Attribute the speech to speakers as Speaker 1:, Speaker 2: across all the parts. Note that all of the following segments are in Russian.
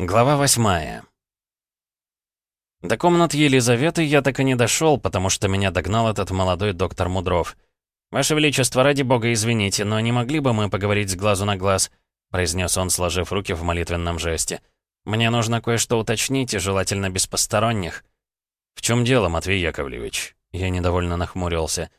Speaker 1: Глава восьмая. До комнат Елизаветы я так и не дошел, потому что меня догнал этот молодой доктор Мудров. «Ваше Величество, ради бога, извините, но не могли бы мы поговорить с глазу на глаз?» произнес он, сложив руки в молитвенном жесте. «Мне нужно кое-что уточнить, и желательно без посторонних». «В чем дело, Матвей Яковлевич?» Я недовольно нахмурился.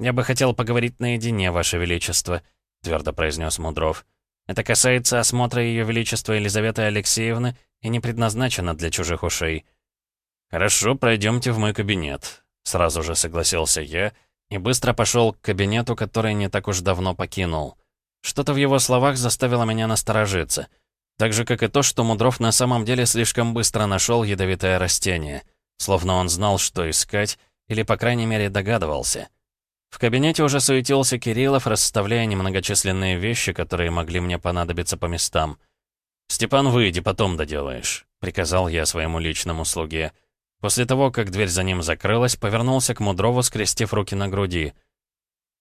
Speaker 1: «Я бы хотел поговорить наедине, Ваше Величество», твердо произнес Мудров. Это касается осмотра Ее Величества Елизаветы Алексеевны и не предназначено для чужих ушей. «Хорошо, пройдемте в мой кабинет», — сразу же согласился я и быстро пошел к кабинету, который не так уж давно покинул. Что-то в его словах заставило меня насторожиться. Так же, как и то, что Мудров на самом деле слишком быстро нашел ядовитое растение. Словно он знал, что искать, или, по крайней мере, догадывался. В кабинете уже суетился Кириллов, расставляя немногочисленные вещи, которые могли мне понадобиться по местам. «Степан, выйди, потом доделаешь», — приказал я своему личному слуге. После того, как дверь за ним закрылась, повернулся к Мудрову, скрестив руки на груди.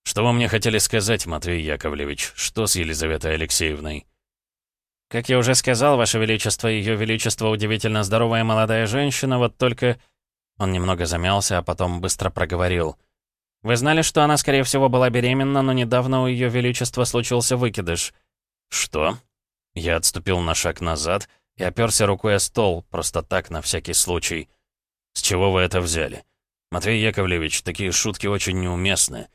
Speaker 1: «Что вы мне хотели сказать, Матвей Яковлевич? Что с Елизаветой Алексеевной?»
Speaker 2: «Как я уже сказал, Ваше Величество, Ее Величество удивительно здоровая молодая женщина, вот только...» Он немного замялся, а потом быстро проговорил — вы знали, что она, скорее всего, была беременна, но недавно у Ее Величества случился выкидыш?»
Speaker 1: «Что?» Я отступил на шаг назад и оперся рукой о стол, просто так, на всякий случай. «С чего вы это взяли? Матвей Яковлевич, такие шутки очень неуместны».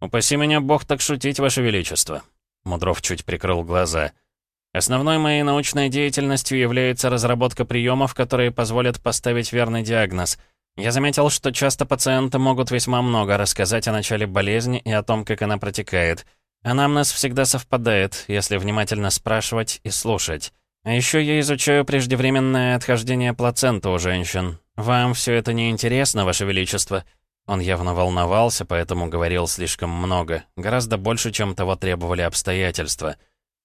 Speaker 2: «Упаси меня Бог так шутить, Ваше Величество». Мудров чуть прикрыл глаза. «Основной моей научной деятельностью является разработка приемов, которые позволят поставить верный диагноз — я заметил, что часто пациенты могут весьма много рассказать о начале болезни и о том, как она протекает. Анамнез всегда совпадает, если внимательно спрашивать и слушать. А еще я изучаю преждевременное отхождение плаценты у женщин. Вам все это не интересно, Ваше Величество?» Он явно волновался, поэтому говорил слишком много, гораздо больше, чем того требовали обстоятельства.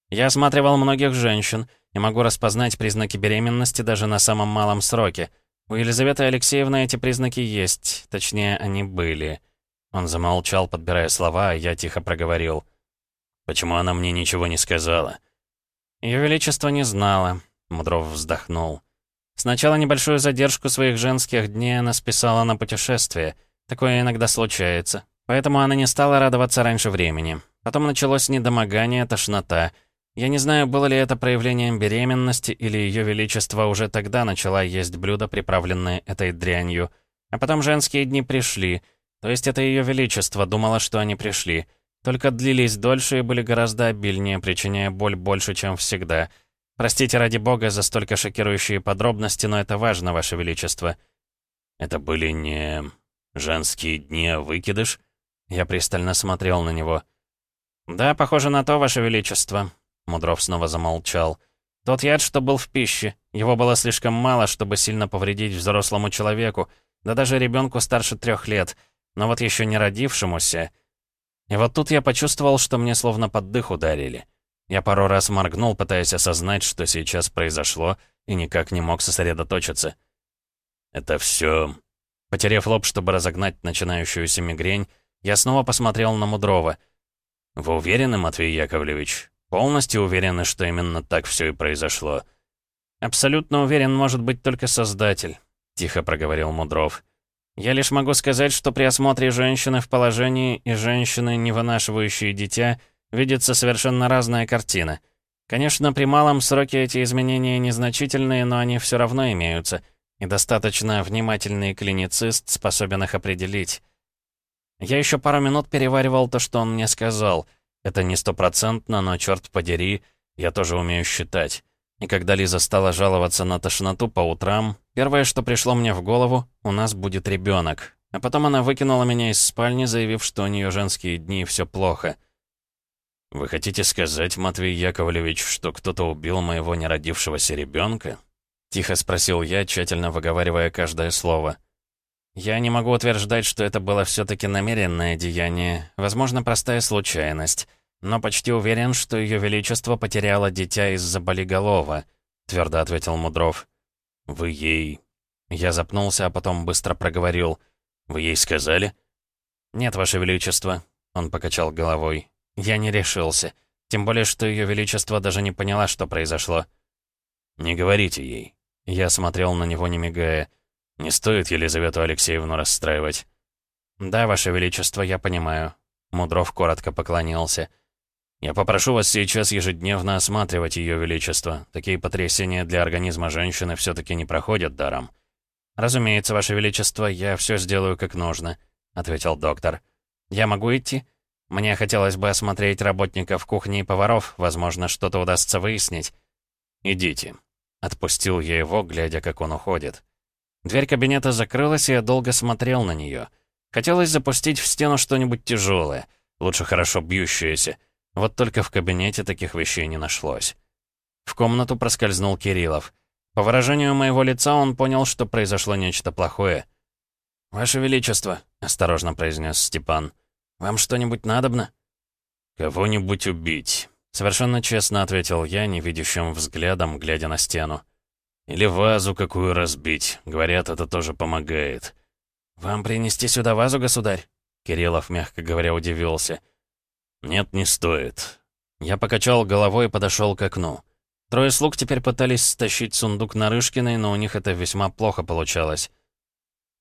Speaker 2: Я осматривал многих женщин и могу распознать признаки беременности даже на самом малом сроке — у Елизаветы Алексеевны эти признаки есть, точнее, они были. Он замолчал, подбирая слова, а я тихо проговорил. «Почему она мне ничего не сказала?» Ее Величество не знала», — Мудров вздохнул. «Сначала небольшую задержку своих женских дней она списала на путешествие. Такое иногда случается. Поэтому она не стала радоваться раньше времени. Потом началось недомогание, тошнота. Я не знаю, было ли это проявлением беременности, или Ее Величество уже тогда начала есть блюда, приправленные этой дрянью. А потом женские дни пришли. То есть это Ее Величество думало, что они пришли. Только длились дольше и были гораздо обильнее, причиняя боль больше, чем всегда. Простите ради бога за столько шокирующие подробности, но это важно, Ваше Величество.
Speaker 1: Это были не женские дни, а выкидыш? Я пристально смотрел на него.
Speaker 2: «Да, похоже на то, Ваше Величество», Мудров снова замолчал. «Тот яд, что был в пище, его было слишком мало, чтобы сильно повредить взрослому человеку, да даже ребенку старше трех лет, но вот еще не родившемуся. И вот тут я почувствовал, что мне словно под дых ударили. Я пару раз моргнул, пытаясь осознать, что сейчас произошло, и никак не мог сосредоточиться.
Speaker 1: «Это все...»
Speaker 2: Потерев лоб, чтобы разогнать начинающуюся мигрень, я снова посмотрел на Мудрова.
Speaker 1: «Вы уверены, Матвей Яковлевич? Полностью уверены, что именно так все и произошло.
Speaker 2: Абсолютно уверен, может быть только Создатель, тихо проговорил Мудров. Я лишь могу сказать, что при осмотре женщины в положении и женщины, не вынашивающей дитя, видится совершенно разная картина. Конечно, при малом сроке эти изменения незначительные, но они все равно имеются, и достаточно внимательный клиницист способен их определить. Я еще пару минут переваривал то, что он мне сказал — это не стопроцентно, но, черт подери, я тоже умею считать. И когда Лиза стала жаловаться на тошноту по утрам, первое, что пришло мне в голову, у нас будет ребенок. А потом она выкинула меня из спальни, заявив, что у нее женские дни все плохо.
Speaker 1: «Вы хотите сказать, Матвей Яковлевич, что кто-то убил моего неродившегося ребенка?»
Speaker 2: Тихо спросил я, тщательно выговаривая каждое слово. Я не могу утверждать, что это было все-таки намеренное деяние, возможно, простая случайность, но почти уверен, что Ее Величество потеряло дитя из-за болиголова, твердо ответил Мудров.
Speaker 1: Вы ей...
Speaker 2: Я запнулся, а потом быстро проговорил.
Speaker 1: Вы ей сказали?
Speaker 2: Нет, Ваше Величество, он покачал головой. Я не решился. Тем более, что Ее Величество даже не поняла, что произошло.
Speaker 1: «Не говорите ей». Я смотрел на него, не мигая. «Не стоит Елизавету Алексеевну расстраивать».
Speaker 2: «Да, Ваше Величество, я понимаю». Мудров коротко поклонился.
Speaker 1: «Я попрошу вас сейчас ежедневно осматривать Ее Величество. Такие потрясения для организма женщины все-таки не проходят даром».
Speaker 2: «Разумеется, Ваше Величество, я все сделаю как нужно», — ответил доктор. «Я могу идти? Мне хотелось бы осмотреть работников кухни и поваров. Возможно, что-то удастся выяснить».
Speaker 1: «Идите». Отпустил я его, глядя, как он уходит.
Speaker 2: Дверь кабинета закрылась, и я долго смотрел на нее. Хотелось запустить в стену что-нибудь тяжелое, лучше хорошо бьющееся. Вот только в кабинете таких вещей не нашлось. В комнату проскользнул Кириллов. По выражению моего лица он понял, что произошло нечто плохое. «Ваше Величество», — осторожно произнес Степан, — «вам что-нибудь надобно?»
Speaker 1: «Кого-нибудь убить», — совершенно честно ответил я, невидящим взглядом, глядя на стену. «Или вазу какую разбить. Говорят, это тоже помогает».
Speaker 2: «Вам принести сюда вазу, государь?» Кириллов, мягко говоря, удивился.
Speaker 1: «Нет, не стоит».
Speaker 2: Я покачал головой и подошел к окну. Трое слуг теперь пытались стащить сундук Нарышкиной, но у них это весьма плохо получалось.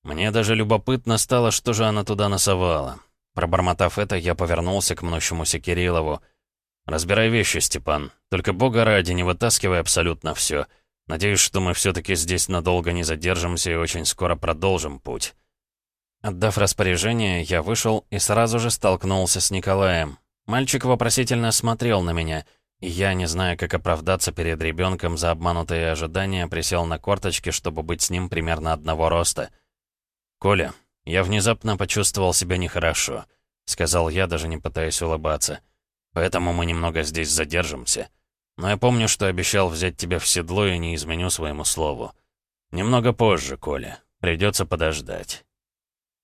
Speaker 1: Мне даже любопытно стало, что же она туда носовала. Пробормотав это, я повернулся к мнущемуся Кириллову. «Разбирай вещи, Степан. Только бога ради, не вытаскивай абсолютно все. Надеюсь, что мы все-таки здесь надолго не задержимся и очень скоро продолжим путь».
Speaker 2: Отдав распоряжение, я вышел и сразу же столкнулся с Николаем. Мальчик вопросительно смотрел на меня, и я, не зная, как оправдаться перед ребенком за обманутые ожидания, присел на корточки, чтобы быть с ним примерно одного роста.
Speaker 1: «Коля, я внезапно почувствовал себя нехорошо», — сказал я, даже не пытаясь улыбаться. «Поэтому мы немного здесь задержимся. Но я помню, что обещал взять тебя в седло и не изменю своему слову. Немного позже, Коля. Придется подождать».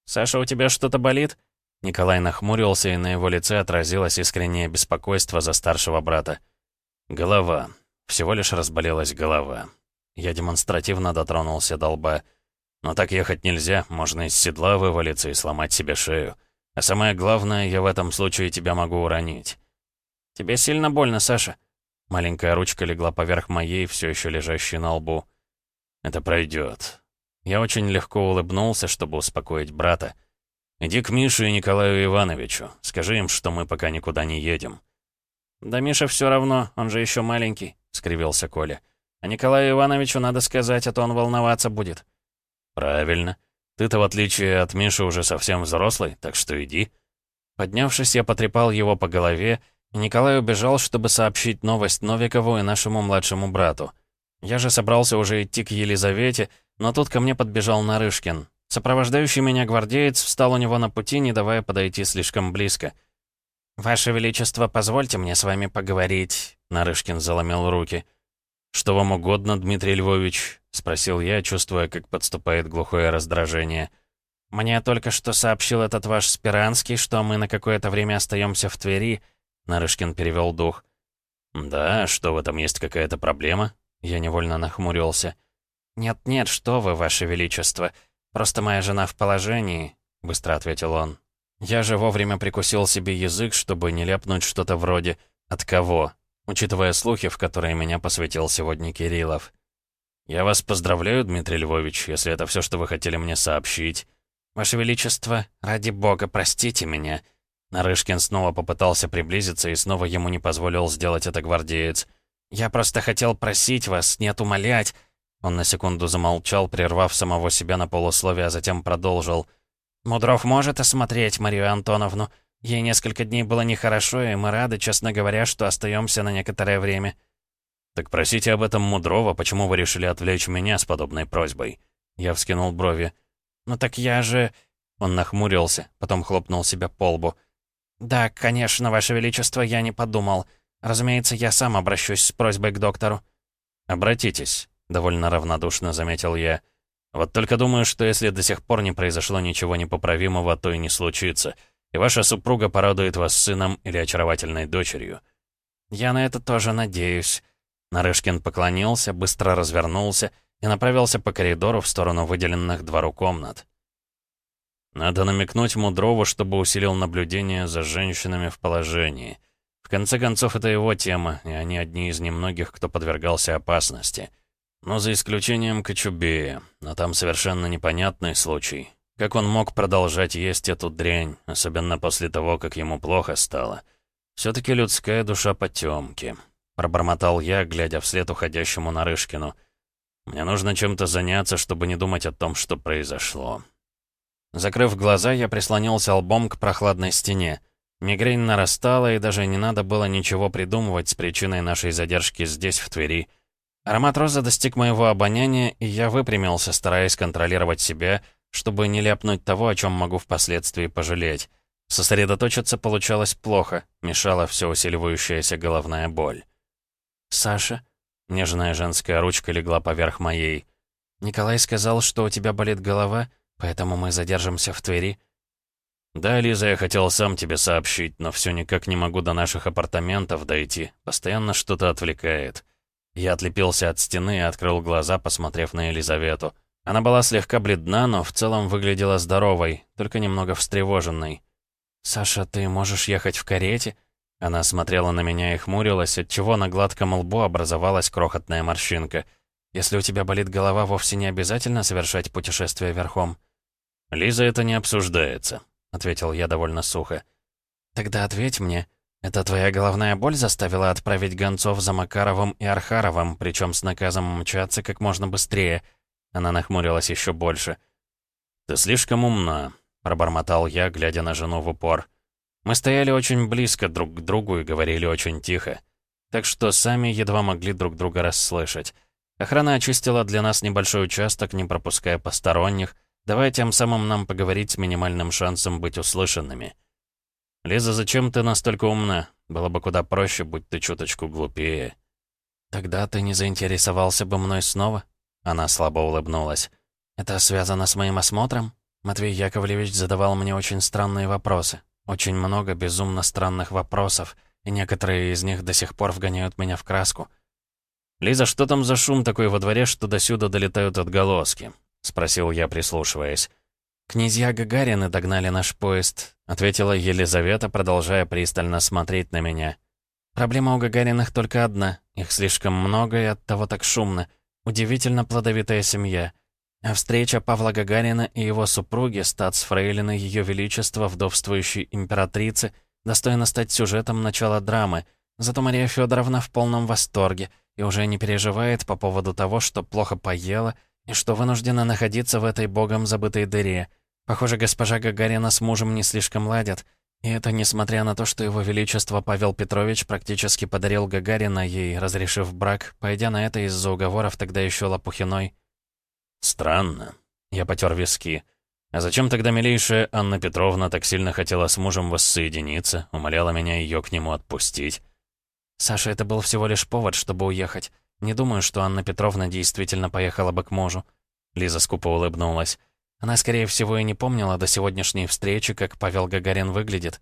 Speaker 2: «Саша, у тебя что-то болит?» Николай нахмурился, и на его лице отразилось искреннее беспокойство за старшего брата.
Speaker 1: «Голова. Всего лишь разболелась голова». Я демонстративно дотронулся до лба. «Но так ехать нельзя, можно из седла вывалиться и сломать себе шею. А самое главное, я в этом случае тебя могу уронить».
Speaker 2: «Тебе сильно больно, Саша?» Маленькая ручка легла поверх моей, все еще лежащей на лбу.
Speaker 1: «Это пройдет. Я очень легко улыбнулся, чтобы успокоить брата. «Иди к Мише и Николаю Ивановичу. Скажи им, что мы пока никуда не едем».
Speaker 2: «Да Миша все равно, он же еще маленький», — скривился Коля. «А Николаю Ивановичу надо сказать, а то он волноваться будет».
Speaker 1: «Правильно. Ты-то, в отличие от Миши, уже совсем взрослый, так что иди».
Speaker 2: Поднявшись, я потрепал его по голове, Николай убежал, чтобы сообщить новость Новикову и нашему младшему брату. Я же собрался уже идти к Елизавете, но тут ко мне подбежал Нарышкин. Сопровождающий меня гвардеец встал у него на пути, не давая подойти слишком близко. «Ваше Величество, позвольте мне с вами поговорить», — Нарышкин заломил руки.
Speaker 1: «Что вам угодно, Дмитрий Львович?» — спросил я, чувствуя, как подступает глухое раздражение.
Speaker 2: «Мне только что сообщил этот ваш Спиранский, что мы на какое-то время остаемся в Твери», — Нарышкин перевел дух.
Speaker 1: «Да, что в этом есть какая-то проблема?» Я невольно нахмурился.
Speaker 2: «Нет-нет, что вы, Ваше Величество. Просто моя жена в положении», — быстро ответил он. Я же вовремя прикусил себе язык, чтобы не ляпнуть что-то вроде «от кого?», учитывая слухи, в которые меня посвятил сегодня Кириллов.
Speaker 1: «Я вас поздравляю, Дмитрий Львович, если это все, что вы хотели мне сообщить».
Speaker 2: «Ваше Величество, ради бога, простите меня». Нарышкин снова попытался приблизиться, и снова ему не позволил сделать это гвардеец. «Я просто хотел просить вас, нет умолять». Он на секунду замолчал, прервав самого себя на полусловие, а затем продолжил. «Мудров может осмотреть Марию Антоновну. Ей несколько дней было нехорошо, и мы рады, честно говоря, что остаемся на некоторое время».
Speaker 1: «Так просите об этом Мудрова, почему вы решили отвлечь меня с подобной просьбой?» Я вскинул брови.
Speaker 2: «Ну так я же...» Он нахмурился, потом хлопнул себя по лбу. «Да, конечно, Ваше Величество, я не подумал. Разумеется, я сам обращусь с просьбой к доктору».
Speaker 1: «Обратитесь», — довольно равнодушно заметил я. «Вот только думаю, что если до сих пор не произошло ничего непоправимого, то и не случится. И ваша супруга порадует вас сыном или очаровательной дочерью».
Speaker 2: «Я на это тоже надеюсь». Нарышкин поклонился, быстро развернулся и направился по коридору в сторону выделенных двору комнат.
Speaker 1: Надо намекнуть Мудрову, чтобы усилил наблюдение за женщинами в положении. В конце концов, это его тема, и они одни из немногих, кто подвергался опасности — «Ну, за исключением Кочубея, но там совершенно непонятный случай. Как он мог продолжать есть эту дрянь, особенно после того, как ему плохо стало? Все-таки людская душа потемки», — пробормотал я, глядя вслед уходящему Нарышкину. «Мне нужно чем-то заняться, чтобы не думать о том, что произошло». Закрыв глаза, я прислонился лбом к прохладной стене. Мигрень нарастала, и даже не надо было ничего придумывать с причиной нашей задержки здесь, в Твери. Аромат розы достиг моего обоняния, и я выпрямился, стараясь контролировать себя, чтобы не ляпнуть того, о чем могу впоследствии пожалеть. Сосредоточиться получалось плохо, мешала все усиливающаяся головная боль. «Саша?» — нежная женская ручка легла поверх моей. «Николай сказал, что у тебя болит голова, поэтому мы задержимся в Твери». «Да, Лиза, я хотел сам тебе сообщить, но все никак не могу до наших апартаментов дойти. Постоянно что-то отвлекает». Я отлепился от стены и открыл глаза, посмотрев на Елизавету. Она была слегка бледна, но в целом выглядела здоровой, только немного встревоженной.
Speaker 2: «Саша, ты можешь ехать в карете?» Она смотрела на меня и хмурилась, отчего на гладком лбу образовалась крохотная морщинка. «Если у тебя болит голова, вовсе не обязательно совершать путешествие верхом».
Speaker 1: «Лиза, это не обсуждается», — ответил я довольно сухо.
Speaker 2: «Тогда ответь мне, это твоя головная боль заставила отправить гонцов за Макаровым и Архаровым, причем с наказом мчаться как можно быстрее?» Она нахмурилась еще больше.
Speaker 1: «Ты слишком умна», — пробормотал я, глядя на жену в упор. Мы стояли очень близко друг к другу и говорили очень тихо. Так что сами едва могли друг друга расслышать. Охрана очистила для нас небольшой участок, не пропуская посторонних, давая тем самым нам поговорить с минимальным шансом быть услышанными. «Лиза, зачем ты настолько умна? Было бы куда проще, будь ты чуточку глупее».
Speaker 2: «Тогда ты не заинтересовался бы мной снова?» Она слабо улыбнулась. «Это связано с моим осмотром?» Матвей Яковлевич задавал мне очень странные вопросы. Очень много безумно странных вопросов, и некоторые из них до сих пор вгоняют меня в краску.
Speaker 1: «Лиза, что там за шум такой во дворе, что до сюда долетают отголоски?» — спросил я, прислушиваясь.
Speaker 2: «Князья Гагарины догнали наш поезд», — ответила Елизавета, продолжая пристально смотреть на меня. «Проблема у Гагариных только одна. Их слишком много и оттого так шумно. Удивительно плодовитая семья. А встреча Павла Гагарина и его супруги, статс-фрейлины Ее Величества, вдовствующей императрицы, достойна стать сюжетом начала драмы. Зато Мария Федоровна в полном восторге и уже не переживает по поводу того, что плохо поела и что вынуждена находиться в этой богом забытой дыре. Похоже, госпожа Гагарина с мужем не слишком ладят. И это несмотря на то, что его величество Павел Петрович практически подарил Гагарина ей, разрешив брак, пойдя на это из-за уговоров тогда еще Лопухиной.
Speaker 1: «Странно». Я потер виски. «А зачем тогда милейшая Анна Петровна так сильно хотела с мужем воссоединиться, умоляла меня ее к нему отпустить?»
Speaker 2: «Саша, это был всего лишь повод, чтобы уехать. Не думаю, что Анна Петровна действительно поехала бы к мужу». Лиза скупо улыбнулась. Она, скорее всего, и не помнила до сегодняшней встречи, как Павел Гагарин выглядит.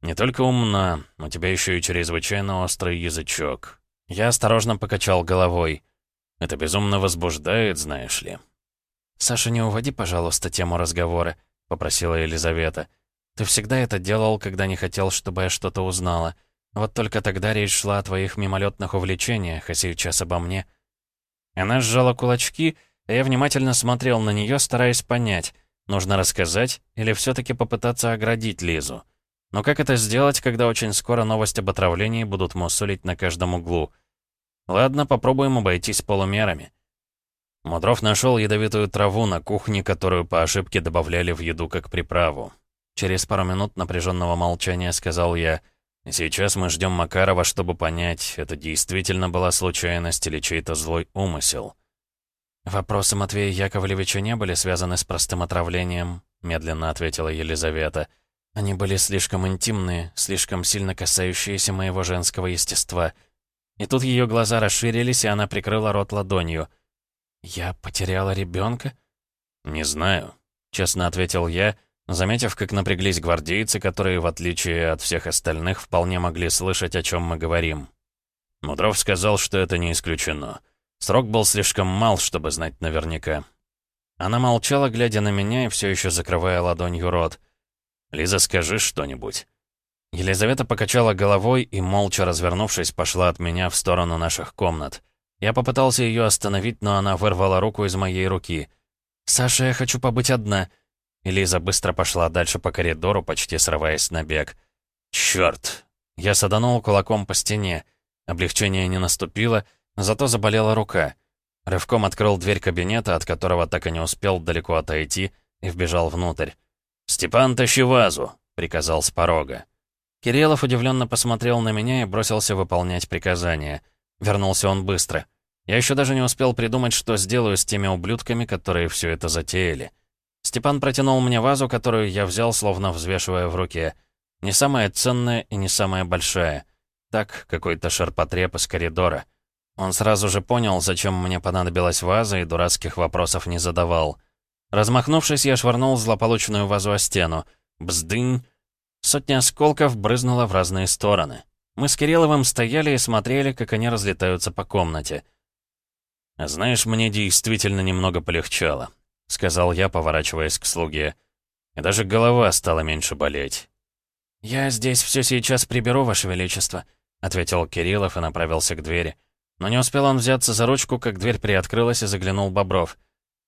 Speaker 1: «Не только умна, у тебя еще и чрезвычайно острый язычок». Я осторожно покачал головой. «Это безумно возбуждает, знаешь ли».
Speaker 2: «Саша, не уводи, пожалуйста, тему разговора», — попросила Елизавета. «Ты всегда это делал, когда не хотел, чтобы я что-то узнала. Вот только тогда речь шла о твоих мимолетных увлечениях, а сейчас обо мне».
Speaker 1: Она сжала кулачки я внимательно смотрел на нее, стараясь понять, нужно рассказать или все-таки попытаться оградить Лизу. Но как это сделать, когда очень скоро новость об отравлении будут мусолить на каждом углу? Ладно, попробуем обойтись полумерами. Мудров нашел ядовитую траву на кухне, которую по ошибке добавляли в еду как приправу. Через пару минут напряженного молчания сказал я, «Сейчас мы ждем Макарова, чтобы понять, это действительно была случайность или чей-то злой умысел».
Speaker 2: «Вопросы Матвея Яковлевича не были связаны с простым отравлением», медленно ответила Елизавета. «Они были слишком интимные, слишком сильно касающиеся моего женского естества». И тут ее глаза расширились, и она прикрыла рот ладонью. «Я потеряла ребенка?»
Speaker 1: «Не знаю», — честно ответил я, заметив, как напряглись гвардейцы, которые, в отличие от всех остальных, вполне могли слышать, о чем мы говорим. Мудров сказал, что это не исключено. Срок был слишком мал, чтобы знать наверняка. Она молчала, глядя на меня и все еще закрывая ладонью рот. «Лиза, скажи что-нибудь». Елизавета покачала головой и, молча развернувшись, пошла от меня в сторону наших комнат. Я попытался ее остановить, но она вырвала руку из моей руки. «Саша, я хочу побыть одна». Элиза быстро пошла дальше по коридору, почти срываясь на бег. «Чёрт!» Я саданул кулаком по стене. Облегчение не наступило, зато заболела рука. Рывком открыл дверь кабинета, от которого так и не успел далеко отойти, и вбежал внутрь. «Степан, тащи вазу!» — приказал с порога. Кириллов удивленно посмотрел на меня и бросился выполнять приказание. Вернулся он быстро. Я еще даже не успел придумать, что сделаю с теми ублюдками, которые все это затеяли. Степан протянул мне вазу, которую я взял, словно взвешивая в руке. Не самая ценная и не самая большая. Так, какой-то шарпотреб из коридора. Он сразу же понял, зачем мне понадобилась ваза, и дурацких вопросов не задавал. Размахнувшись, я швырнул злополучную вазу о стену. Бздынь! Сотня осколков брызнула в разные стороны. Мы с Кирилловым стояли и смотрели, как они разлетаются по комнате. «Знаешь, мне действительно немного полегчало», — сказал я, поворачиваясь к слуге. «И даже голова стала меньше болеть».
Speaker 2: «Я здесь все сейчас приберу, Ваше Величество», — ответил Кириллов и направился к двери. Но не успел он взяться за ручку, как дверь приоткрылась и заглянул Бобров.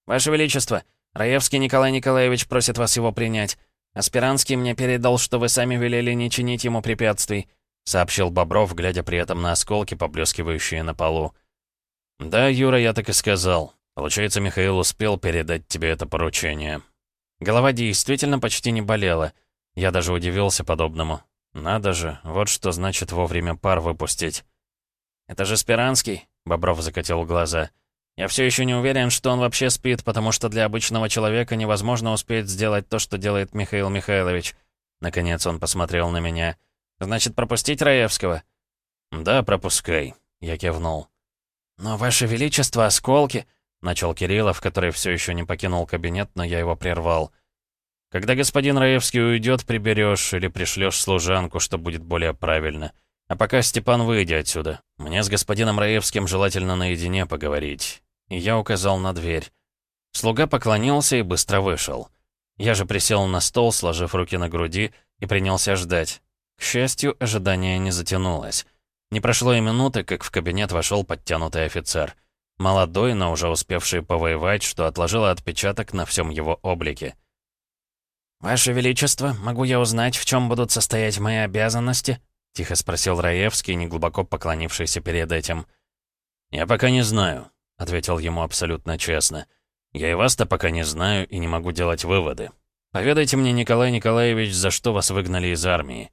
Speaker 2: «Ваше Величество, Раевский Николай Николаевич просит вас его принять. Аспиранский мне передал, что вы сами велели не чинить ему препятствий», — сообщил Бобров, глядя при этом на осколки, поблескивающие на полу.
Speaker 1: «Да, Юра, я так и сказал. Получается, Михаил успел передать тебе это поручение». Голова действительно почти не болела. Я даже удивился подобному. Надо же, вот что значит вовремя пар выпустить.
Speaker 2: «Это же Спиранский», — Бобров закатил глаза. Я все еще не уверен, что он вообще спит, потому что для обычного человека невозможно успеть сделать то, что делает Михаил Михайлович. Наконец он посмотрел на меня. «Значит, пропустить Раевского?»
Speaker 1: «Да, пропускай», — я кивнул.
Speaker 2: «Но, Ваше Величество, осколки...» — начал Кириллов, который все еще не покинул кабинет, но я его прервал.
Speaker 1: «Когда господин Раевский уйдет, приберешь или пришлешь служанку, что будет более правильно. А пока, Степан, выйди отсюда. Мне с господином Раевским желательно наедине поговорить и я указал на дверь. Слуга поклонился и быстро вышел. Я же присел на стол, сложив руки на груди, и принялся ждать. К счастью, ожидание не затянулось. Не прошло и минуты, как в кабинет вошел подтянутый офицер. Молодой, но уже успевший повоевать, что отложило отпечаток на всем его облике.
Speaker 2: «Ваше Величество, могу я узнать, в чем будут состоять мои обязанности?» — тихо спросил Раевский, неглубоко поклонившийся перед этим.
Speaker 1: «Я пока не знаю. — ответил ему абсолютно честно. «Я и вас-то пока не знаю и не могу делать выводы. Поведайте мне, Николай Николаевич, за что вас выгнали из армии?»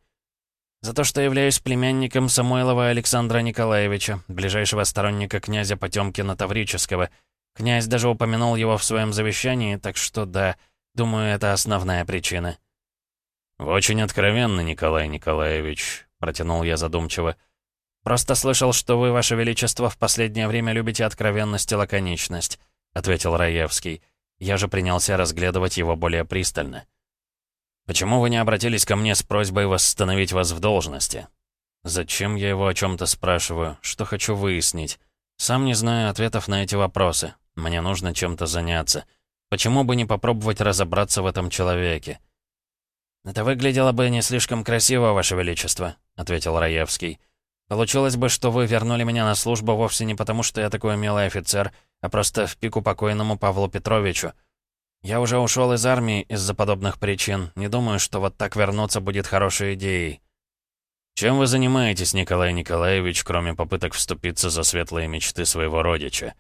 Speaker 2: «За то, что являюсь племянником Самойлова Александра Николаевича, ближайшего сторонника князя Потёмкина Таврического. Князь даже упомянул его в своем завещании, так что да, думаю, это основная причина».
Speaker 1: «Вы очень откровенны, Николай Николаевич», — протянул я задумчиво.
Speaker 2: «Просто слышал, что вы, Ваше Величество, в последнее время любите откровенность и лаконичность», — ответил Раевский. Я же принялся разглядывать его более пристально.
Speaker 1: «Почему вы не обратились ко мне с просьбой восстановить вас в должности?» «Зачем я его о чем-то спрашиваю? Что хочу выяснить? Сам не знаю ответов на эти вопросы. Мне нужно чем-то заняться. Почему бы не попробовать разобраться в этом человеке?»
Speaker 2: «Это выглядело бы не слишком красиво, Ваше Величество», — ответил Раевский. Получилось бы, что вы вернули меня на службу вовсе не потому, что я такой милый офицер, а просто в пику покойному Павлу Петровичу. Я уже ушел из армии из-за подобных причин. Не думаю, что вот так вернуться будет хорошей идеей.
Speaker 1: Чем вы занимаетесь, Николай Николаевич, кроме попыток вступиться за светлые мечты своего родича?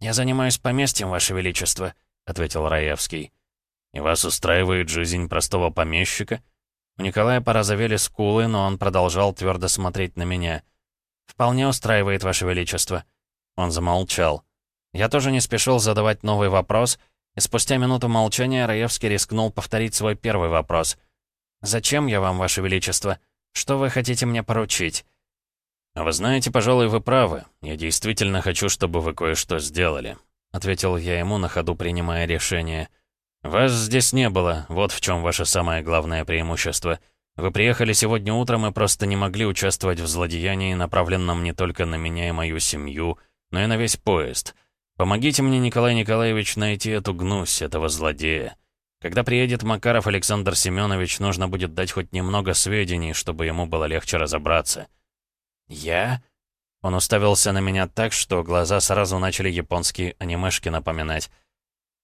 Speaker 2: Я занимаюсь поместьем, Ваше Величество, ответил Раевский.
Speaker 1: И вас устраивает жизнь простого помещика? У Николая порозовели скулы, но он продолжал твердо смотреть на меня.
Speaker 2: «Вполне устраивает, Ваше Величество».
Speaker 1: Он замолчал.
Speaker 2: Я тоже не спешил задавать новый вопрос, спустя минуту молчания Раевский рискнул повторить свой первый вопрос. «Зачем я вам, Ваше Величество? Что вы хотите мне поручить?»
Speaker 1: «А вы знаете, пожалуй, вы правы. Я действительно хочу, чтобы вы кое-что сделали», — ответил я ему на ходу, принимая решение. «Вас здесь не было, вот в чем ваше самое главное преимущество. Вы приехали сегодня утром и просто не могли участвовать в злодеянии, направленном не только на меня и мою семью, но и на весь поезд. Помогите мне, Николай Николаевич, найти эту гнусь, этого злодея. Когда приедет Макаров Александр Семенович, нужно будет дать хоть немного сведений, чтобы ему было легче разобраться».
Speaker 2: «Я?»
Speaker 1: Он уставился на меня так, что глаза сразу начали японские анимешки напоминать.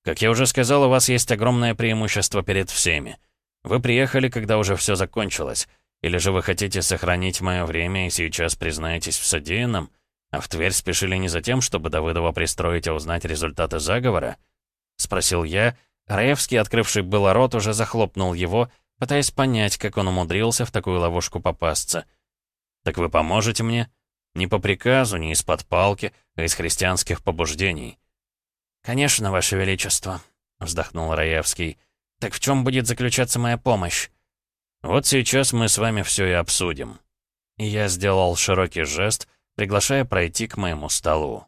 Speaker 1: «Как я уже сказал, у вас есть огромное преимущество перед всеми. Вы приехали, когда уже все закончилось. Или же вы хотите сохранить мое время и сейчас признаетесь в содеянном? А в Тверь спешили не за тем, чтобы Давыдова пристроить и узнать результаты заговора?» Спросил я. Раевский, открывший было рот, уже захлопнул его, пытаясь понять, как он умудрился в такую ловушку попасться. «Так вы поможете мне?» Не по приказу, не из-под палки, а из христианских побуждений. «Конечно, Ваше Величество», — вздохнул Раевский. «Так в чем будет заключаться моя помощь?» «Вот сейчас мы с вами все и обсудим». И я сделал широкий жест, приглашая пройти к моему столу.